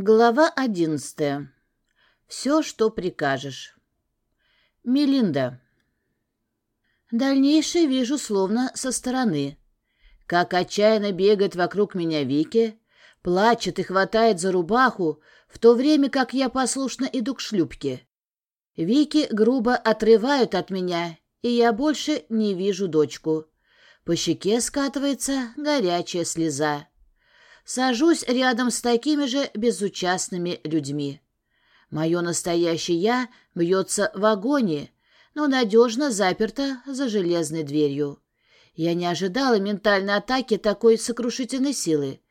Глава одиннадцатая. Все, что прикажешь. Мелинда. Дальнейшее вижу словно со стороны. Как отчаянно бегает вокруг меня Вики, плачет и хватает за рубаху, в то время как я послушно иду к шлюпке. Вики грубо отрывают от меня, и я больше не вижу дочку. По щеке скатывается горячая слеза. Сажусь рядом с такими же безучастными людьми. Мое настоящее «я» бьется в агонии, но надежно заперто за железной дверью. Я не ожидала ментальной атаки такой сокрушительной силы.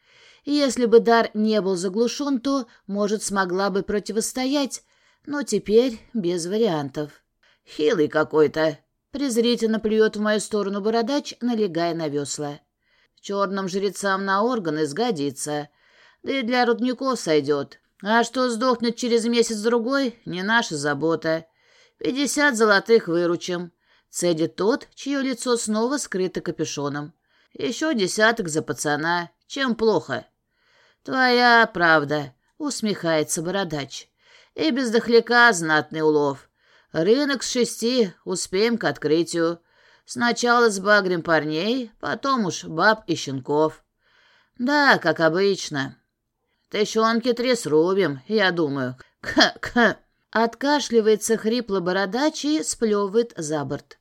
Если бы дар не был заглушен, то, может, смогла бы противостоять, но теперь без вариантов. «Хилый какой-то!» — презрительно плюет в мою сторону бородач, налегая на весла. Черным жрецам на органы сгодится. Да и для рудников сойдет. А что сдохнет через месяц-другой, не наша забота. Пятьдесят золотых выручим. Цедит тот, чье лицо снова скрыто капюшоном. Еще десяток за пацана. Чем плохо? Твоя правда, усмехается бородач. И без дохляка знатный улов. Рынок с шести, успеем к открытию. Сначала сбагрим парней, потом уж баб и щенков. Да, как обычно. Тыщенки три срубим, я думаю. К-к. Откашливается хрипло бородач и сплевывает за борт.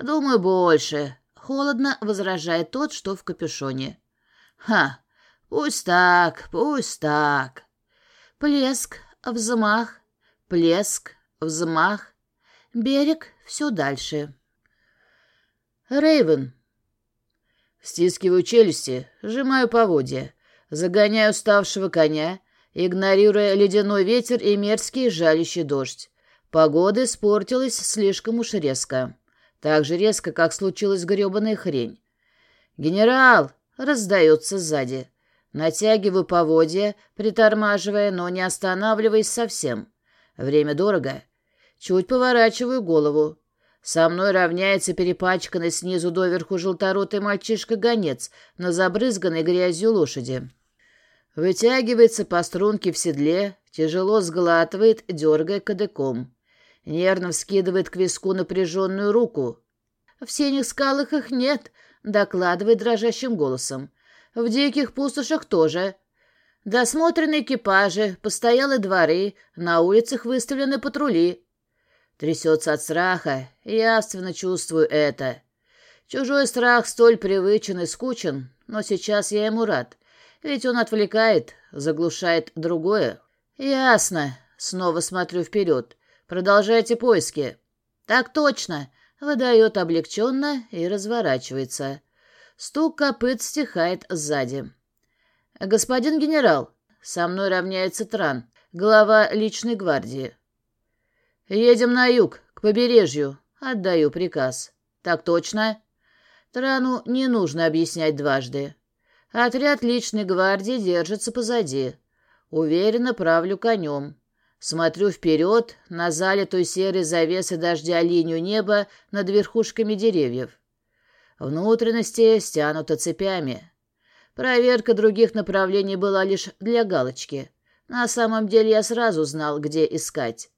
Думаю, больше. Холодно возражает тот, что в капюшоне. Ха, пусть так, пусть так. Плеск, взмах, плеск, взмах. Берег все дальше. Рейвен. Стискиваю челюсти, сжимаю поводья, загоняю уставшего коня, игнорируя ледяной ветер и мерзкий жалящий дождь. Погода испортилась слишком уж резко. Так же резко, как случилась гребаная хрень. «Генерал!» — раздается сзади. Натягиваю поводья, притормаживая, но не останавливаясь совсем. Время дорого. Чуть поворачиваю голову. Со мной равняется перепачканный снизу доверху желторотый мальчишка-гонец на забрызганной грязью лошади. Вытягивается по струнке в седле, тяжело сглатывает, дергая кадыком. Нервно вскидывает к виску напряженную руку. «В синих скалах их нет», — докладывает дрожащим голосом. «В диких пустошах тоже. Досмотрены экипажи, постоялые дворы, на улицах выставлены патрули. Трясется от страха, явственно чувствую это. Чужой страх столь привычен и скучен, но сейчас я ему рад, ведь он отвлекает, заглушает другое. Ясно. Снова смотрю вперед. Продолжайте поиски. Так точно. Выдает облегченно и разворачивается. Стук копыт стихает сзади. «Господин генерал!» Со мной равняется Тран, глава личной гвардии. «Едем на юг, к побережью. Отдаю приказ». «Так точно?» Трану не нужно объяснять дважды. Отряд личной гвардии держится позади. Уверенно правлю конем. Смотрю вперед на залитую серой завесой дождя линию неба над верхушками деревьев. Внутренности стянуты цепями. Проверка других направлений была лишь для галочки. На самом деле я сразу знал, где искать.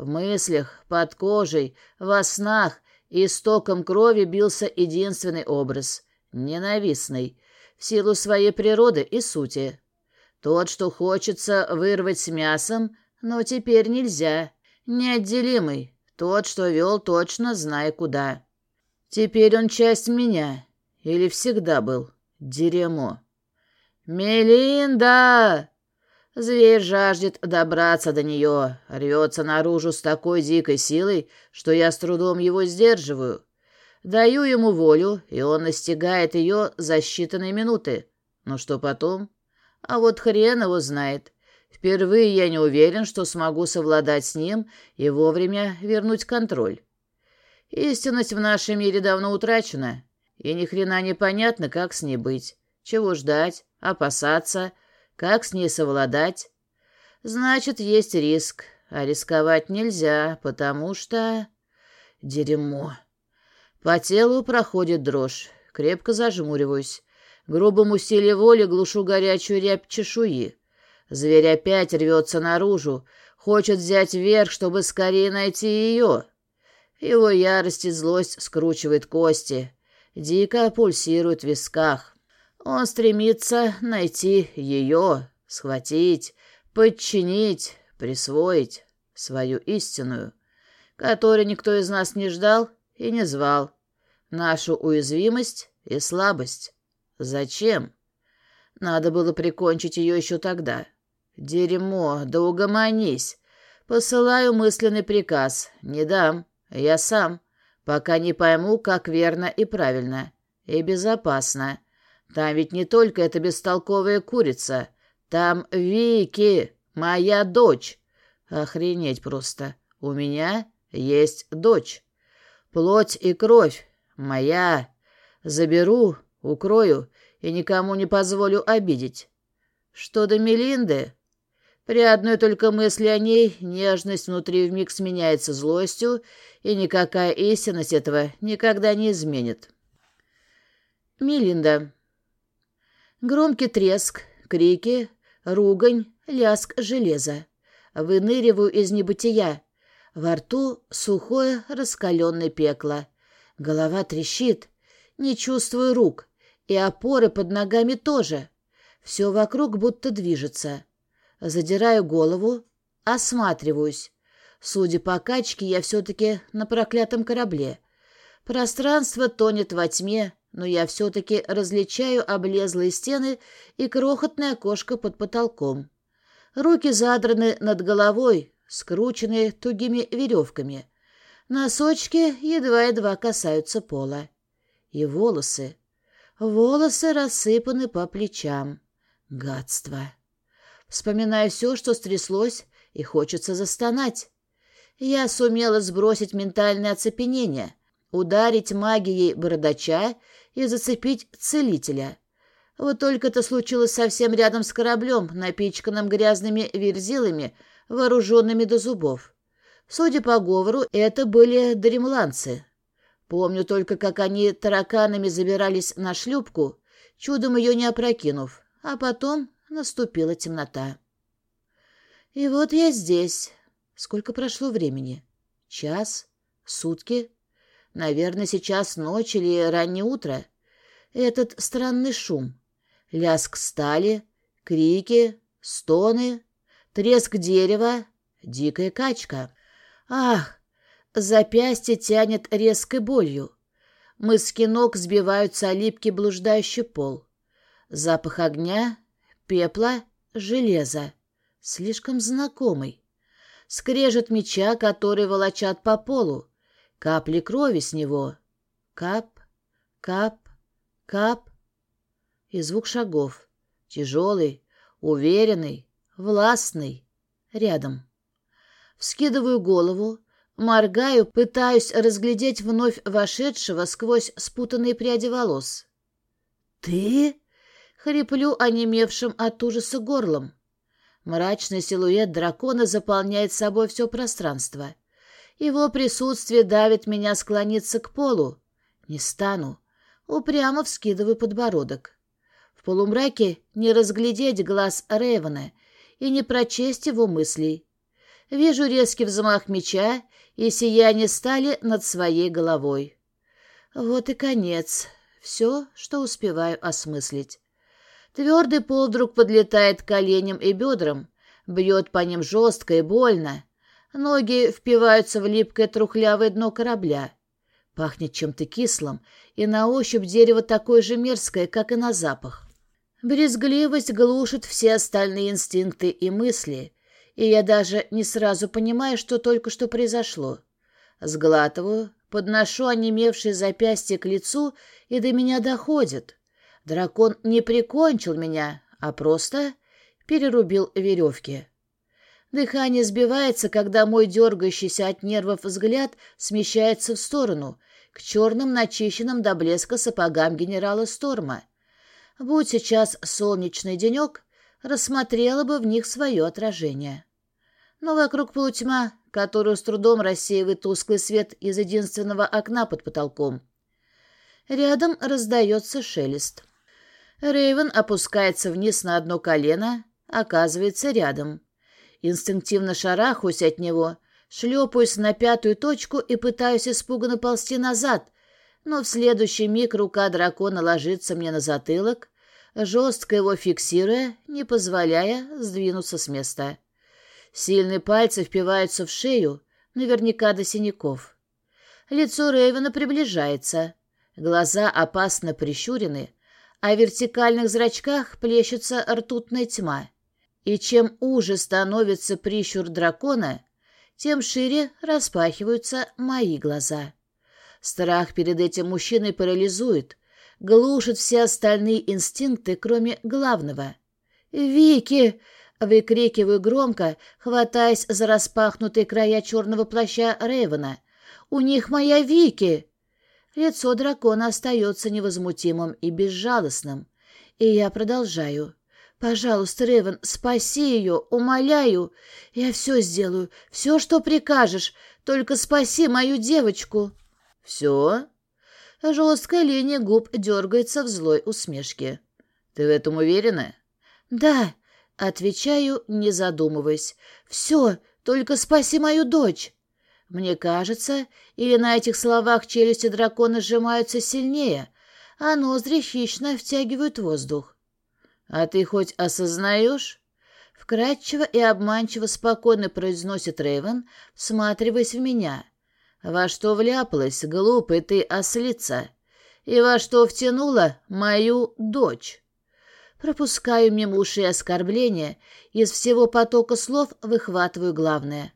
В мыслях, под кожей, во снах истоком крови бился единственный образ — ненавистный, в силу своей природы и сути. Тот, что хочется вырвать с мясом, но теперь нельзя. Неотделимый, тот, что вел точно, зная куда. Теперь он часть меня. Или всегда был. Дерьмо. «Мелинда!» Зверь жаждет добраться до нее, рвется наружу с такой дикой силой, что я с трудом его сдерживаю. Даю ему волю, и он настигает ее за считанные минуты. Но что потом? А вот хрен его знает. Впервые я не уверен, что смогу совладать с ним и вовремя вернуть контроль. Истинность в нашем мире давно утрачена, и ни хрена не понятно, как с ней быть. Чего ждать, опасаться — как с ней совладать? Значит, есть риск, а рисковать нельзя, потому что... Дерьмо. По телу проходит дрожь. Крепко зажмуриваюсь. Грубым усилием воли глушу горячую рябь чешуи. Зверь опять рвется наружу, хочет взять верх, чтобы скорее найти ее. Его ярость и злость скручивает кости, дико пульсирует в висках. Он стремится найти ее, схватить, подчинить, присвоить свою истинную, которую никто из нас не ждал и не звал, нашу уязвимость и слабость. Зачем? Надо было прикончить ее еще тогда. Дерьмо, да угомонись. Посылаю мысленный приказ. Не дам. Я сам. Пока не пойму, как верно и правильно. И безопасно. Там ведь не только эта бестолковая курица. Там Вики, моя дочь. Охренеть просто. У меня есть дочь. Плоть и кровь. Моя. Заберу, укрою и никому не позволю обидеть. Что до Мелинды? При одной только мысли о ней нежность внутри вмиг сменяется злостью, и никакая истинность этого никогда не изменит. Мелинда. Громкий треск, крики, ругань, ляск железа. Выныриваю из небытия. Во рту сухое раскаленное пекло. Голова трещит. Не чувствую рук. И опоры под ногами тоже. Все вокруг будто движется. Задираю голову, осматриваюсь. Судя по качке, я все-таки на проклятом корабле. Пространство тонет во тьме, но я все-таки различаю облезлые стены и крохотное окошко под потолком. Руки задраны над головой, скрученные тугими веревками. Носочки едва-едва касаются пола. И волосы. Волосы рассыпаны по плечам. Гадство. Вспоминаю все, что стряслось, и хочется застонать. Я сумела сбросить ментальное оцепенение, ударить магией бородача и зацепить целителя. Вот только это случилось совсем рядом с кораблем, напичканным грязными верзилами, вооруженными до зубов. Судя по говору, это были дремланцы. Помню только, как они тараканами забирались на шлюпку, чудом ее не опрокинув, а потом наступила темнота. И вот я здесь. Сколько прошло времени? Час? Сутки? Наверное, сейчас ночь или раннее утро. Этот странный шум. Лязг стали, крики, стоны, треск дерева, дикая качка. Ах, запястье тянет резкой болью. Мыски ног сбиваются о липкий блуждающий пол. Запах огня, пепла, железа. Слишком знакомый. Скрежет меча, который волочат по полу. Капли крови с него. Кап, кап, кап. И звук шагов. Тяжелый, уверенный, властный. Рядом. Вскидываю голову, моргаю, пытаюсь разглядеть вновь вошедшего сквозь спутанные пряди волос. «Ты?» Хриплю онемевшим от ужаса горлом. Мрачный силуэт дракона заполняет собой все пространство. Его присутствие давит меня склониться к полу. Не стану. Упрямо вскидываю подбородок. В полумраке не разглядеть глаз Рейвена и не прочесть его мыслей. Вижу резкий взмах меча и сияние стали над своей головой. Вот и конец. Все, что успеваю осмыслить. Твердый пол вдруг подлетает коленям и бедрам, бьет по ним жестко и больно. Ноги впиваются в липкое трухлявое дно корабля. Пахнет чем-то кислым, и на ощупь дерево такое же мерзкое, как и на запах. Брезгливость глушит все остальные инстинкты и мысли, и я даже не сразу понимаю, что только что произошло. Сглатываю, подношу онемевшее запястье к лицу, и до меня доходит. Дракон не прикончил меня, а просто перерубил веревки. Дыхание сбивается, когда мой дергающийся от нервов взгляд смещается в сторону, к черным начищенным до блеска сапогам генерала Сторма. Будь сейчас солнечный денек, рассмотрела бы в них свое отражение. Но вокруг полутьма, которую с трудом рассеивает тусклый свет из единственного окна под потолком. Рядом раздается шелест. Рейвен опускается вниз на одно колено, оказывается рядом. Инстинктивно шарахаюсь от него, шлепаюсь на пятую точку и пытаюсь испуганно ползти назад, но в следующий миг рука дракона ложится мне на затылок, жестко его фиксируя, не позволяя сдвинуться с места. Сильные пальцы впиваются в шею, наверняка до синяков. Лицо Рейвена приближается, глаза опасно прищурены, а в вертикальных зрачках плещется ртутная тьма. И чем уже становится прищур дракона, тем шире распахиваются мои глаза. Страх перед этим мужчиной парализует, глушит все остальные инстинкты, кроме главного. «Вики!» — выкрикиваю громко, хватаясь за распахнутые края черного плаща Рейвена. «У них моя Вики!» Лицо дракона остается невозмутимым и безжалостным, и я продолжаю. «Пожалуйста, Ревен, спаси ее, умоляю. Я все сделаю, все, что прикажешь, только спаси мою девочку». «Все?» Жесткая линия губ дергается в злой усмешке. «Ты в этом уверена?» «Да», — отвечаю, не задумываясь. «Все, только спаси мою дочь». Мне кажется, или на этих словах челюсти дракона сжимаются сильнее, а ноздри хищно втягивают воздух. «А ты хоть осознаешь?» Вкратчиво и обманчиво спокойно произносит Рейвен, всматриваясь в меня. «Во что вляпалась, глупый ты ослица? И во что втянула мою дочь?» Пропускаю мимо ушей оскорбления, из всего потока слов выхватываю главное.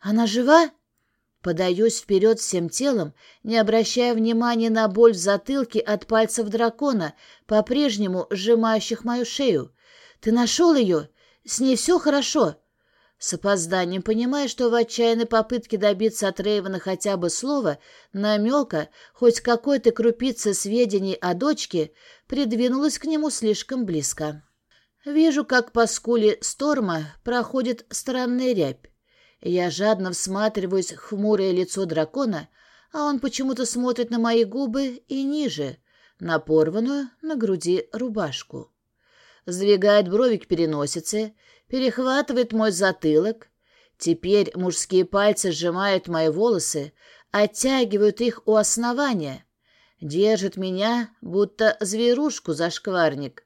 «Она жива?» Подаюсь вперед всем телом, не обращая внимания на боль в затылке от пальцев дракона, по-прежнему сжимающих мою шею. «Ты нашел ее? С ней все хорошо?» С опозданием, понимая, что в отчаянной попытке добиться от Рейвена хотя бы слова, намека, хоть какой-то крупицы сведений о дочке, придвинулась к нему слишком близко. Вижу, как по скуле Сторма проходит странная рябь. Я жадно всматриваюсь в хмурое лицо дракона, а он почему-то смотрит на мои губы и ниже, на порванную на груди рубашку. Сдвигает брови к переносице, перехватывает мой затылок. Теперь мужские пальцы сжимают мои волосы, оттягивают их у основания. Держит меня, будто зверушку за шкварник.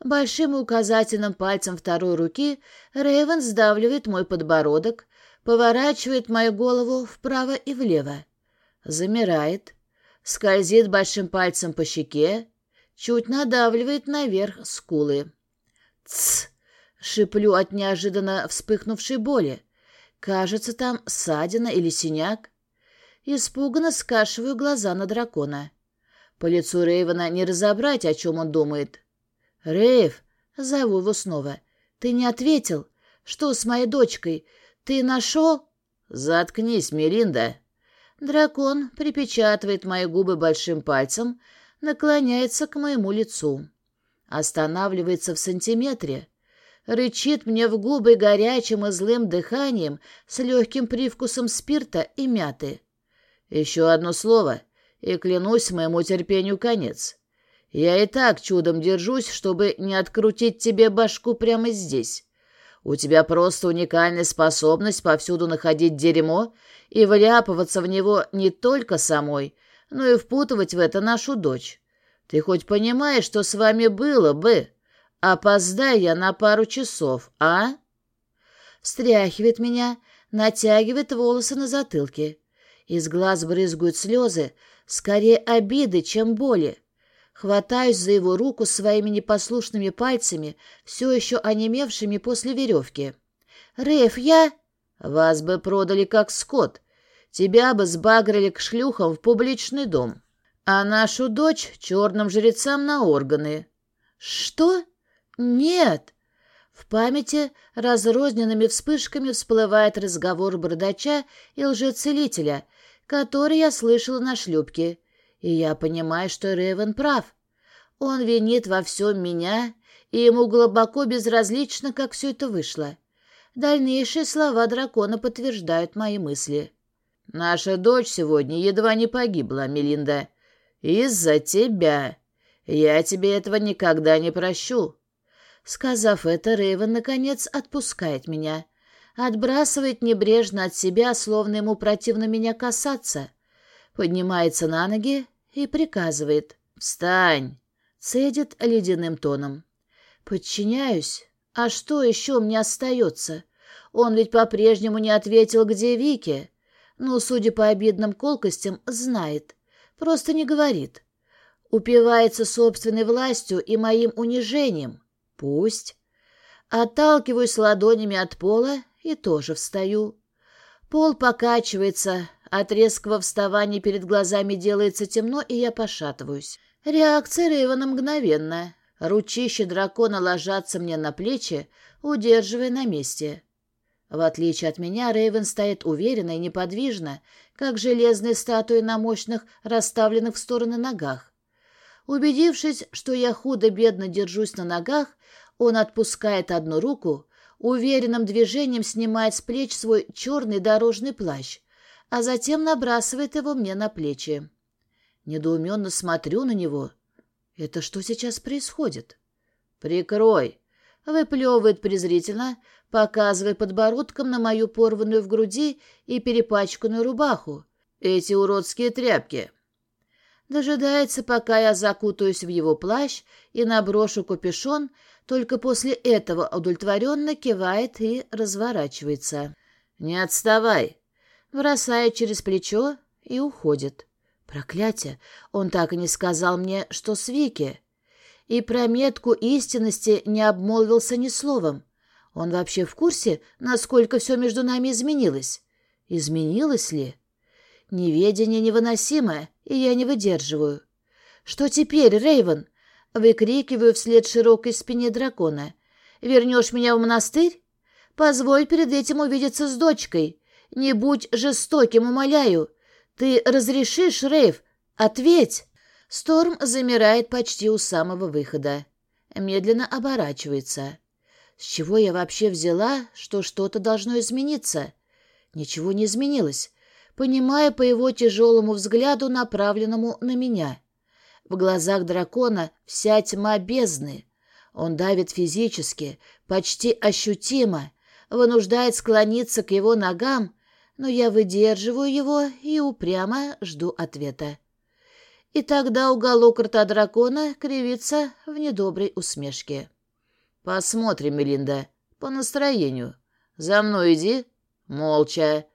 Большим указательным пальцем второй руки Рейвен сдавливает мой подбородок, поворачивает мою голову вправо и влево. Замирает, скользит большим пальцем по щеке, чуть надавливает наверх скулы. «Тсс!» — шиплю от неожиданно вспыхнувшей боли. Кажется, там ссадина или синяк. Испуганно скашиваю глаза на дракона. По лицу Рейвена не разобрать, о чем он думает. «Рейв!» — зову его снова. «Ты не ответил? Что с моей дочкой? «Ты нашел?» «Заткнись, Миринда!» Дракон припечатывает мои губы большим пальцем, наклоняется к моему лицу. Останавливается в сантиметре. Рычит мне в губы горячим и злым дыханием с легким привкусом спирта и мяты. «Еще одно слово, и клянусь моему терпению конец. Я и так чудом держусь, чтобы не открутить тебе башку прямо здесь. У тебя просто уникальная способность повсюду находить дерьмо и вляпываться в него не только самой, но и впутывать в это нашу дочь. Ты хоть понимаешь, что с вами было бы? Опоздай я на пару часов, а?» Встряхивает меня, натягивает волосы на затылке. Из глаз брызгают слезы, скорее обиды, чем боли. Хватаюсь за его руку своими непослушными пальцами, все еще онемевшими после веревки. «Реф, я...» «Вас бы продали как скот. Тебя бы сбагрили к шлюхам в публичный дом. А нашу дочь — черным жрецам на органы». «Что? Нет!» В памяти разрозненными вспышками всплывает разговор бардача и лжецелителя, который я слышала на шлюпке. И я понимаю, что Рейвен прав. Он винит во всем меня, и ему глубоко безразлично, как все это вышло. Дальнейшие слова дракона подтверждают мои мысли. «Наша дочь сегодня едва не погибла, Мелинда. Из-за тебя. Я тебе этого никогда не прощу». Сказав это, Рейвен наконец отпускает меня. Отбрасывает небрежно от себя, словно ему противно меня касаться. Поднимается на ноги и приказывает. «Встань!» Цедит ледяным тоном. «Подчиняюсь. А что еще мне остается? Он ведь по-прежнему не ответил, где Вики. Ну, судя по обидным колкостям, знает. Просто не говорит. Упивается собственной властью и моим унижением. Пусть. Отталкиваюсь ладонями от пола и тоже встаю. Пол покачивается, от резкого вставания перед глазами делается темно, и я пошатываюсь. Реакция Рейвана мгновенная. Ручища дракона ложатся мне на плечи, удерживая на месте. В отличие от меня, Рейвен стоит уверенно и неподвижно, как железные статуи на мощных, расставленных в стороны ногах. Убедившись, что я худо-бедно держусь на ногах, он отпускает одну руку, уверенным движением снимает с плеч свой черный дорожный плащ, а затем набрасывает его мне на плечи. Недоуменно смотрю на него. Это что сейчас происходит? «Прикрой!» — выплевывает презрительно, показывая подбородком на мою порванную в груди и перепачканную рубаху. «Эти уродские тряпки!» Дожидается, пока я закутаюсь в его плащ и наброшу капюшон, только после этого удовлетворенно кивает и разворачивается. «Не отставай!» Бросает через плечо и уходит. Проклятие! Он так и не сказал мне, что с Вики. И про метку истинности не обмолвился ни словом. Он вообще в курсе, насколько все между нами изменилось? Изменилось ли? Неведение невыносимое, и я не выдерживаю. «Что теперь, Рейвен?» Выкрикиваю вслед широкой спине дракона. «Вернешь меня в монастырь? Позволь перед этим увидеться с дочкой. Не будь жестоким, умоляю. Ты разрешишь, Рейв? Ответь!» Сторм замирает почти у самого выхода. Медленно оборачивается. С чего я вообще взяла, что что-то должно измениться? Ничего не изменилось, понимая по его тяжелому взгляду, направленному на меня. В глазах дракона вся тьма бездны. Он давит физически, почти ощутимо, вынуждает склониться к его ногам, но я выдерживаю его и упрямо жду ответа. И тогда уголок рта дракона кривится в недоброй усмешке. «Посмотрим, Мелинда, по настроению. За мной иди, молча.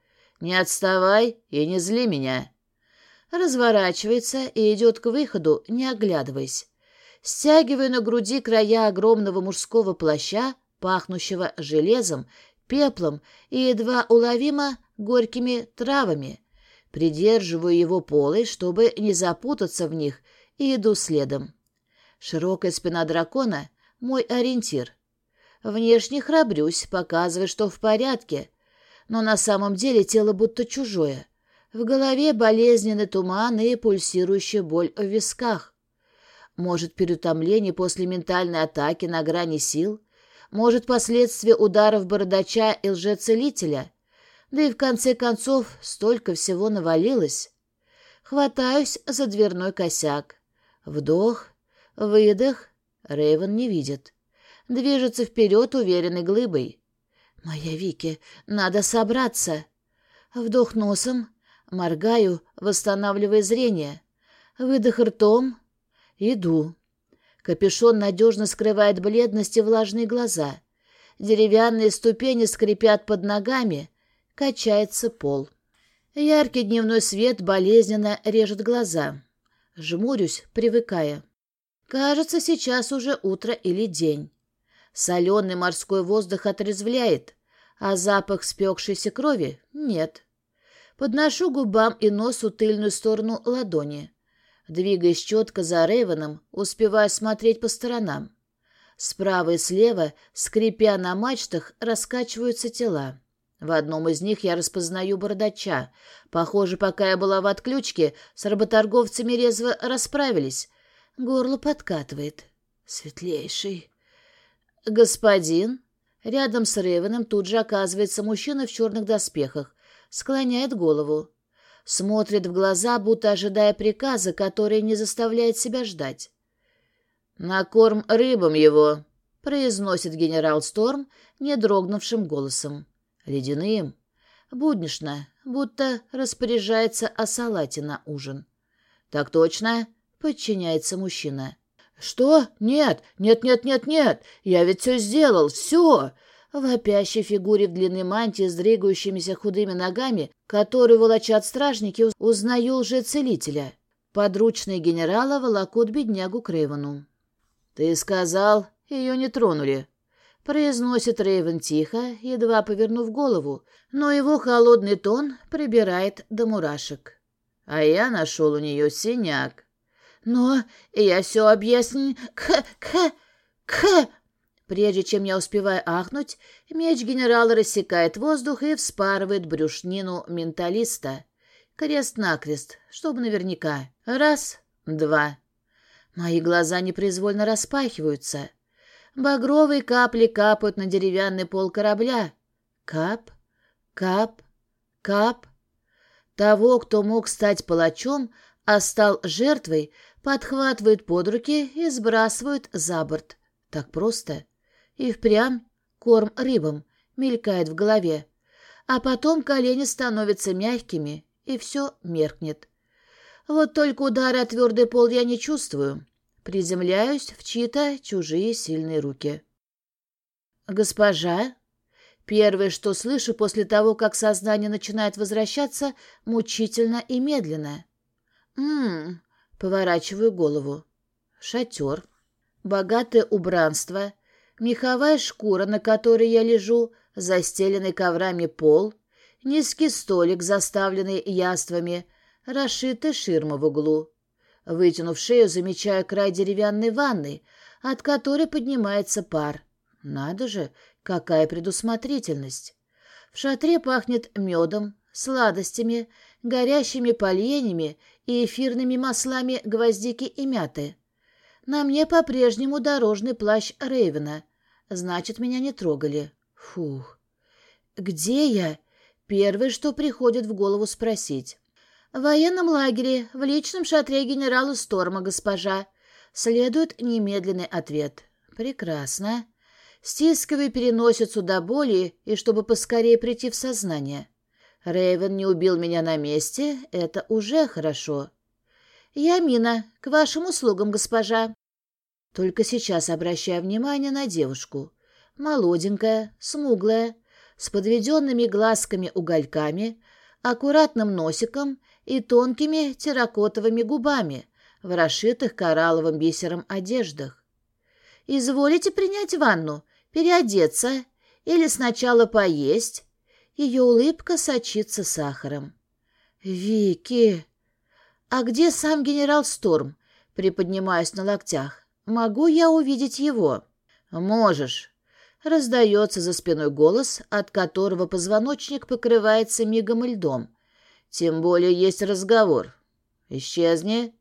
Не отставай и не зли меня». Разворачивается и идет к выходу, не оглядываясь. Стягивая на груди края огромного мужского плаща, пахнущего железом, пеплом и едва уловимо горькими травами. Придерживаю его полой, чтобы не запутаться в них, и иду следом. Широкая спина дракона мой ориентир. Внешне храбрюсь, показывая, что в порядке, но на самом деле тело будто чужое. В голове болезненный туман и пульсирующая боль в висках. Может, переутомление после ментальной атаки на грани сил? Может, последствия ударов бородача и лжецелителя? Да и в конце концов столько всего навалилось. Хватаюсь за дверной косяк. Вдох, выдох, Рейвен не видит. Движется вперед уверенной глыбой. «Моя Вики, надо собраться!» Вдох носом, моргаю, восстанавливая зрение. Выдох ртом. Иду. Капюшон надежно скрывает бледность и влажные глаза. Деревянные ступени скрипят под ногами. Качается пол. Яркий дневной свет болезненно режет глаза. Жмурюсь, привыкая. Кажется, сейчас уже утро или день. Соленый морской воздух отрезвляет, а запах спекшейся крови нет. Подношу губам и носу тыльную сторону ладони. Двигаясь четко за Рейвеном, успеваю смотреть по сторонам. Справа и слева, скрипя на мачтах, раскачиваются тела. В одном из них я распознаю бородача. Похоже, пока я была в отключке, с работорговцами резво расправились, Горло подкатывает. Светлейший. Господин. Рядом с Ревеном тут же оказывается мужчина в черных доспехах. Склоняет голову. Смотрит в глаза, будто ожидая приказа, который не заставляет себя ждать. «На корм рыбам его!» — произносит генерал Сторм не дрогнувшим голосом. Ледяным. Буднично, будто распоряжается о салате на ужин. «Так точно?» — подчиняется мужчина. «Что? Нет, нет, нет, нет, нет! Я ведь все сделал, все!» Вопящей фигуре в длинной мантии с дрыгающимися худыми ногами, которую волочат стражники, узнаю лжецелителя. Подручные генерала волокут беднягу Крейвену. «Ты сказал, ее не тронули», — произносит Рейвен тихо, едва повернув голову, но его холодный тон прибирает до мурашек. А я нашел у нее синяк. «Но я все объясню... К... К... К...» Прежде чем я успеваю ахнуть, меч генерала рассекает воздух и вспарывает брюшнину менталиста. Крест-накрест, чтобы наверняка. Раз, два. Мои глаза непроизвольно распахиваются. Багровые капли капают на деревянный пол корабля. Кап, кап, кап. Того, кто мог стать палачом, а стал жертвой, подхватывают под руки и сбрасывают за борт. Так просто. И впрямь корм рыбам мелькает в голове. А потом колени становятся мягкими, и все меркнет. Вот только удары о твердый пол я не чувствую. Приземляюсь в чьи-то чужие сильные руки. «Госпожа?» Первое, что слышу после того, как сознание начинает возвращаться, мучительно и медленно. «М-м-м», поворачиваю голову. Шатер. Богатое убранство, меховая шкура, на которой я лежу, застеленный коврами пол, низкий столик, заставленный яствами, расшитая ширма в углу. Вытянув шею, замечаю край деревянной ванны, от которой поднимается пар. Надо же, какая предусмотрительность! В шатре пахнет медом, сладостями, горящими поленьями и эфирными маслами гвоздики и мяты. На мне по-прежнему дорожный плащ Рейвена, Значит, меня не трогали. Фух. Где я? Первое, что приходит в голову спросить. В военном лагере, в личном шатре генерала Сторма, госпожа. Следует немедленный ответ. Прекрасно. Стискивая переносицу до боли, и чтобы поскорее прийти в сознание. Рейвен не убил меня на месте, это уже хорошо. Я Мина, к вашим услугам, госпожа. Только сейчас обращаю внимание на девушку. Молоденькая, смуглая, с подведенными глазками-угольками, аккуратным носиком и тонкими терракотовыми губами в расшитых коралловым бисером одеждах. «Изволите принять ванну, переодеться или сначала поесть?» Ее улыбка сочится сахаром. «Вики!» «А где сам генерал Сторм?» Приподнимаюсь на локтях. «Могу я увидеть его?» «Можешь». Раздается за спиной голос, от которого позвоночник покрывается мигом льдом. «Тем более есть разговор. Исчезни».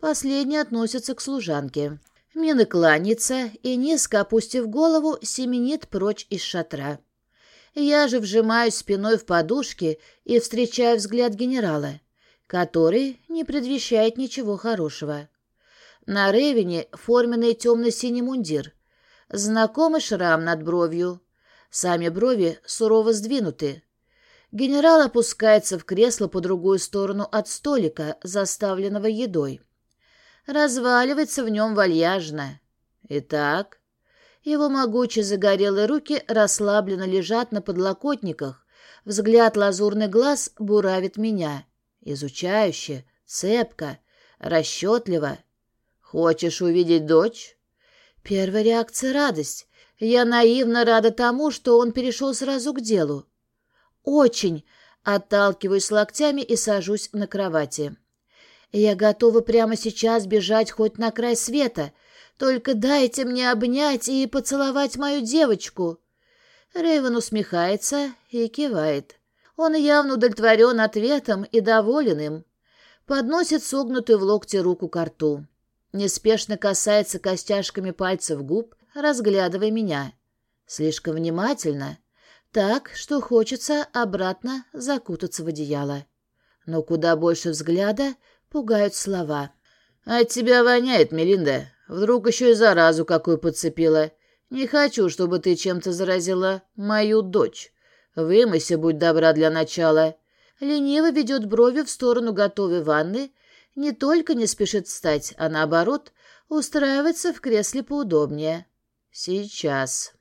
Последний относится к служанке. Мина кланяется и, низко опустив голову, семенит прочь из шатра. Я же вжимаюсь спиной в подушки и встречаю взгляд генерала, который не предвещает ничего хорошего. На Ревине форменный темно-синий мундир. Знакомый шрам над бровью. Сами брови сурово сдвинуты. Генерал опускается в кресло по другую сторону от столика, заставленного едой. Разваливается в нем вальяжно. Итак, его могучие загорелые руки расслабленно лежат на подлокотниках. Взгляд лазурный глаз буравит меня. Изучающе, цепко, расчетливо — «Хочешь увидеть дочь?» Первая реакция — радость. Я наивно рада тому, что он перешел сразу к делу. «Очень!» — отталкиваюсь локтями и сажусь на кровати. «Я готова прямо сейчас бежать хоть на край света. Только дайте мне обнять и поцеловать мою девочку». Рейвен усмехается и кивает. Он явно удовлетворен ответом и доволен им. Подносит согнутую в локте руку к рту неспешно касается костяшками пальцев губ, разглядывая меня. Слишком внимательно. Так, что хочется обратно закутаться в одеяло. Но куда больше взгляда пугают слова. «От тебя воняет, Мелинда. Вдруг еще и заразу какую подцепила. Не хочу, чтобы ты чем-то заразила мою дочь. Вымойся, будь добра для начала. Лениво ведет брови в сторону готовой ванны, не только не спешит встать, а наоборот, устраивается в кресле поудобнее. Сейчас.